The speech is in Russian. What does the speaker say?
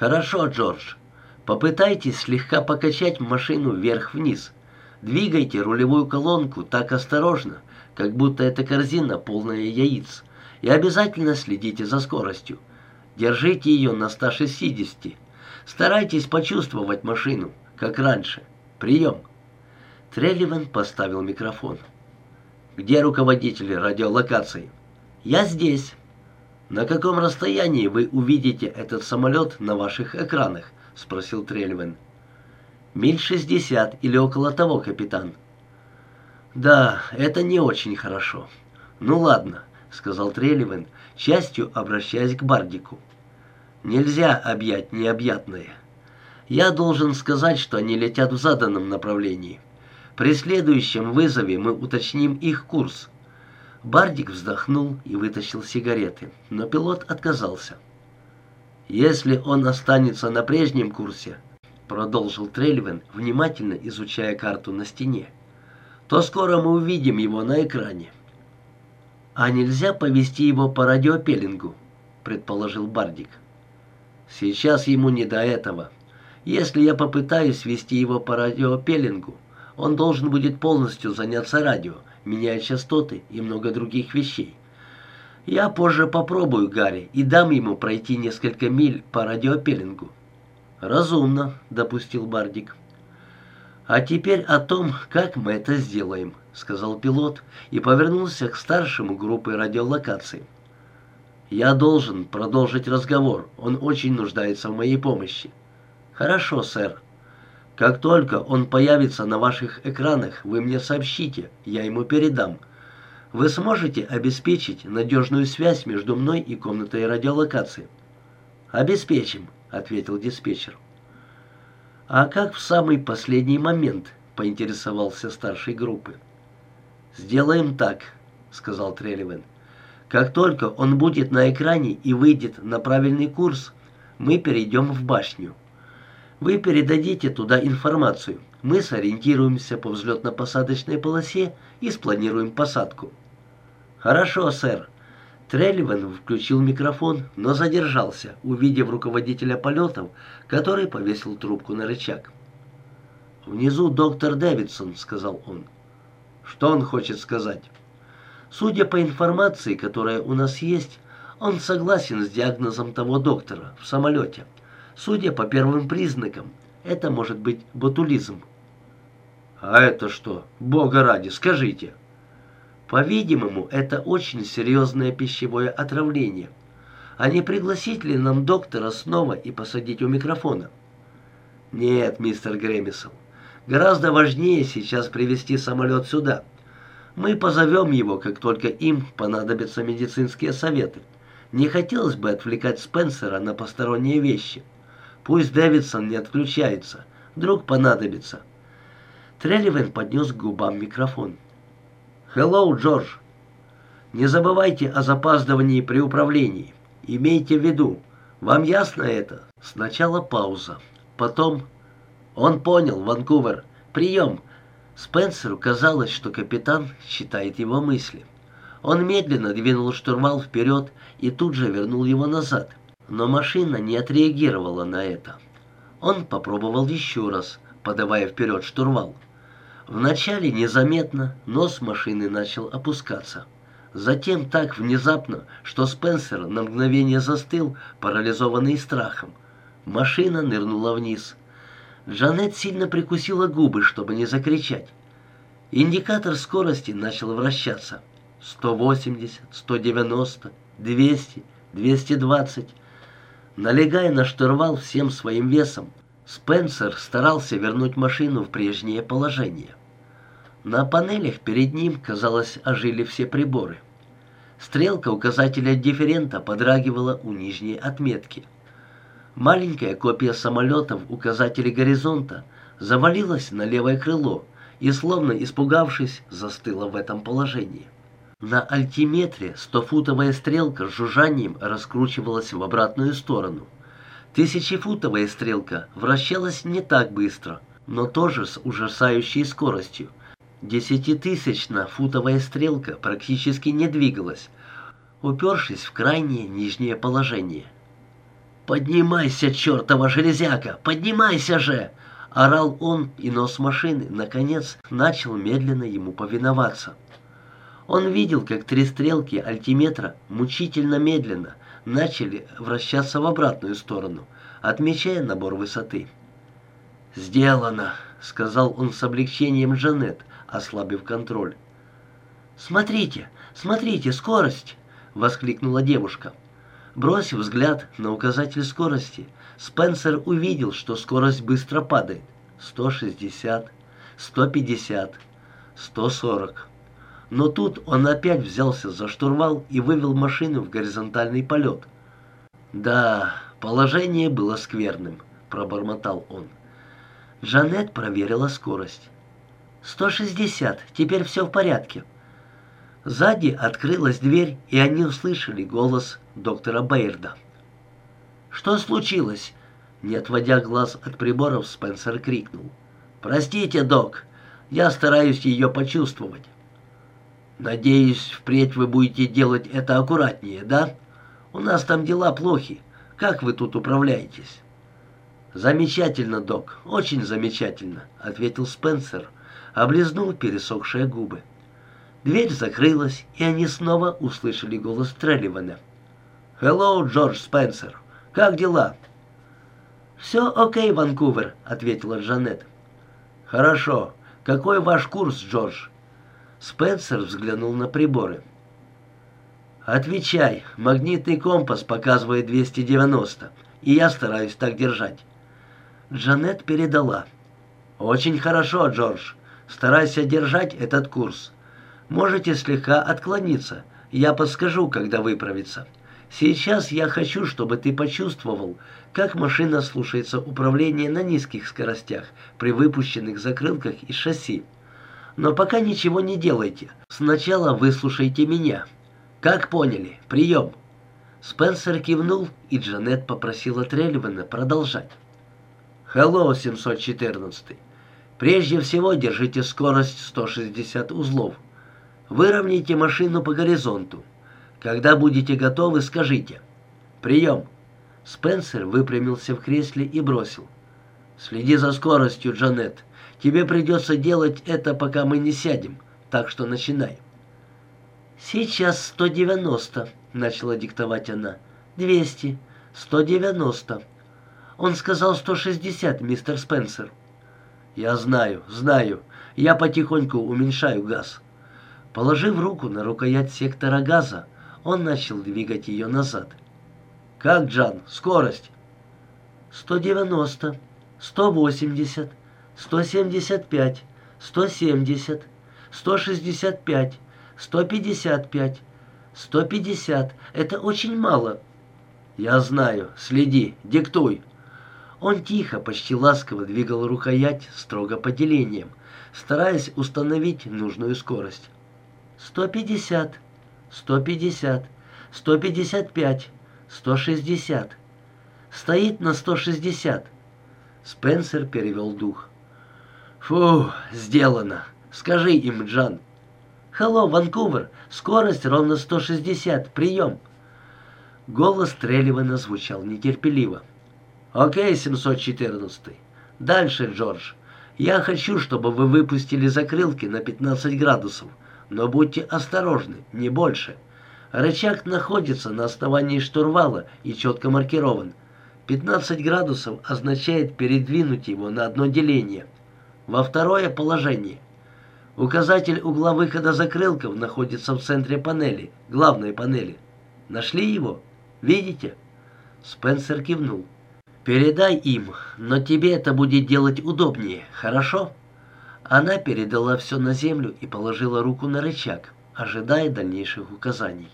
«Хорошо, Джордж. Попытайтесь слегка покачать машину вверх-вниз. Двигайте рулевую колонку так осторожно, как будто это корзина полная яиц. И обязательно следите за скоростью. Держите ее на 160. Старайтесь почувствовать машину, как раньше. Прием. Трелливан поставил микрофон. «Где руководитель радиолокации?» «Я здесь». «На каком расстоянии вы увидите этот самолет на ваших экранах?» — спросил Трелливан. «Миль шестьдесят или около того, капитан». «Да, это не очень хорошо. Ну ладно», — сказал Трелливан, частью обращаясь к Бардику. «Нельзя объять необъятное. Я должен сказать, что они летят в заданном направлении. При следующем вызове мы уточним их курс». Бардик вздохнул и вытащил сигареты, но пилот отказался. «Если он останется на прежнем курсе», — продолжил Трельвен, внимательно изучая карту на стене, то скоро мы увидим его на экране. «А нельзя повести его по радиопеллингу?» — предположил Бардик. «Сейчас ему не до этого. Если я попытаюсь вести его по радиопеллингу, он должен будет полностью заняться радио, меняя частоты и много других вещей. Я позже попробую Гарри и дам ему пройти несколько миль по радиопеллингу». «Разумно», — допустил Бардик. «А теперь о том, как мы это сделаем», — сказал пилот и повернулся к старшему группы радиолокации. «Я должен продолжить разговор. Он очень нуждается в моей помощи». «Хорошо, сэр. Как только он появится на ваших экранах, вы мне сообщите, я ему передам. Вы сможете обеспечить надежную связь между мной и комнатой радиолокации?» «Обеспечим», — ответил диспетчер. «А как в самый последний момент?» — поинтересовался старшей группы. «Сделаем так», — сказал Трелливен. «Как только он будет на экране и выйдет на правильный курс, мы перейдем в башню. Вы передадите туда информацию. Мы сориентируемся по взлетно-посадочной полосе и спланируем посадку». «Хорошо, сэр», Трелливан включил микрофон, но задержался, увидев руководителя полетов, который повесил трубку на рычаг. «Внизу доктор Дэвидсон», — сказал он. «Что он хочет сказать?» «Судя по информации, которая у нас есть, он согласен с диагнозом того доктора в самолете. Судя по первым признакам, это может быть ботулизм». «А это что? Бога ради, скажите!» По-видимому, это очень серьезное пищевое отравление. А не пригласить ли нам доктора снова и посадить у микрофона? Нет, мистер Гремисел. Гораздо важнее сейчас привести самолет сюда. Мы позовем его, как только им понадобятся медицинские советы. Не хотелось бы отвлекать Спенсера на посторонние вещи. Пусть Дэвидсон не отключается. Вдруг понадобится. Трелливен поднес к губам микрофон. «Хеллоу, Джордж! Не забывайте о запаздывании при управлении. Имейте в виду, вам ясно это?» Сначала пауза. Потом... Он понял, Ванкувер. Прием. Спенсеру казалось, что капитан читает его мысли. Он медленно двинул штурвал вперед и тут же вернул его назад. Но машина не отреагировала на это. Он попробовал еще раз, подавая вперед штурвал. Вначале незаметно нос машины начал опускаться. Затем так внезапно, что Спенсер на мгновение застыл, парализованный страхом. Машина нырнула вниз. Джанет сильно прикусила губы, чтобы не закричать. Индикатор скорости начал вращаться. 180, 190, 200, 220. Налегая на штурвал всем своим весом, Спенсер старался вернуть машину в прежнее положение. На панелях перед ним, казалось, ожили все приборы. Стрелка указателя дифферента подрагивала у нижней отметки. Маленькая копия самолета в указателе горизонта завалилась на левое крыло и, словно испугавшись, застыла в этом положении. На альтиметре стофутовая стрелка с жужжанием раскручивалась в обратную сторону. Тысячефутовая стрелка вращалась не так быстро, но тоже с ужасающей скоростью, Десятитысячно-футовая стрелка практически не двигалась, упершись в крайнее нижнее положение. «Поднимайся, чертова железяка! Поднимайся же!» Орал он, и нос машины, наконец, начал медленно ему повиноваться. Он видел, как три стрелки альтиметра мучительно медленно начали вращаться в обратную сторону, отмечая набор высоты. «Сделано!» — сказал он с облегчением Джанет, ослабив контроль. «Смотрите, смотрите, скорость!» — воскликнула девушка. Бросив взгляд на указатель скорости, Спенсер увидел, что скорость быстро падает. 160, 150, 140. Но тут он опять взялся за штурвал и вывел машину в горизонтальный полет. «Да, положение было скверным», — пробормотал он. Жанет проверила скорость. «160, теперь все в порядке». Сзади открылась дверь, и они услышали голос доктора Бейрда. «Что случилось?» Не отводя глаз от приборов, Спенсер крикнул. «Простите, док, я стараюсь ее почувствовать». «Надеюсь, впредь вы будете делать это аккуратнее, да? У нас там дела плохи. Как вы тут управляетесь?» «Замечательно, док, очень замечательно», — ответил Спенсер, облизнул пересохшие губы. Дверь закрылась, и они снова услышали голос Трелливана. «Хеллоу, Джордж Спенсер. Как дела?» «Все окей, Ванкувер», — ответила Джанет. «Хорошо. Какой ваш курс, Джордж?» Спенсер взглянул на приборы. «Отвечай. Магнитный компас показывает 290, и я стараюсь так держать». Джанет передала. «Очень хорошо, Джордж. Старайся держать этот курс. Можете слегка отклониться. Я подскажу, когда выправиться. Сейчас я хочу, чтобы ты почувствовал, как машина слушается управления на низких скоростях при выпущенных закрылках и шасси. Но пока ничего не делайте. Сначала выслушайте меня. Как поняли? Прием. Спенсер кивнул, и Джанет попросила Трелливана продолжать. «Hello, 714. Прежде всего держите скорость 160 узлов. Выровняйте машину по горизонту. Когда будете готовы, скажите. Прием. Спенсер выпрямился в кресле и бросил. Следи за скоростью, Джанет. Тебе придется делать это, пока мы не сядем. Так что начинай. Сейчас 190, начала диктовать она. 200, 190. Он сказал 160, мистер Спенсер. Я знаю, знаю. Я потихоньку уменьшаю газ. Положив руку на рукоять сектора газа, он начал двигать ее назад. «Как, Джан, скорость?» «190, 180, 175, 170, 165, 155, 150. Это очень мало». «Я знаю. Следи. Диктуй». Он тихо, почти ласково двигал рукоять строго по делениям, стараясь установить нужную скорость. «Сто пятьдесят, сто пятьдесят, сто пятьдесят пять, сто шестьдесят. Стоит на сто шестьдесят». Спенсер перевел дух. «Фу, сделано. Скажи им, Джан». «Hello, Ванкувер. Скорость ровно сто шестьдесят. Прием». Голос Трелливана звучал нетерпеливо. «Окей, 714. Дальше, Джордж. Я хочу, чтобы вы выпустили закрылки на 15 градусов но будьте осторожны, не больше. Рычаг находится на основании штурвала и четко маркирован. 15 градусов означает передвинуть его на одно деление. Во второе положение. Указатель угла выхода закрылков находится в центре панели, главной панели. Нашли его? Видите? Спенсер кивнул. «Передай им, но тебе это будет делать удобнее, хорошо?» Она передала все на землю и положила руку на рычаг, ожидая дальнейших указаний.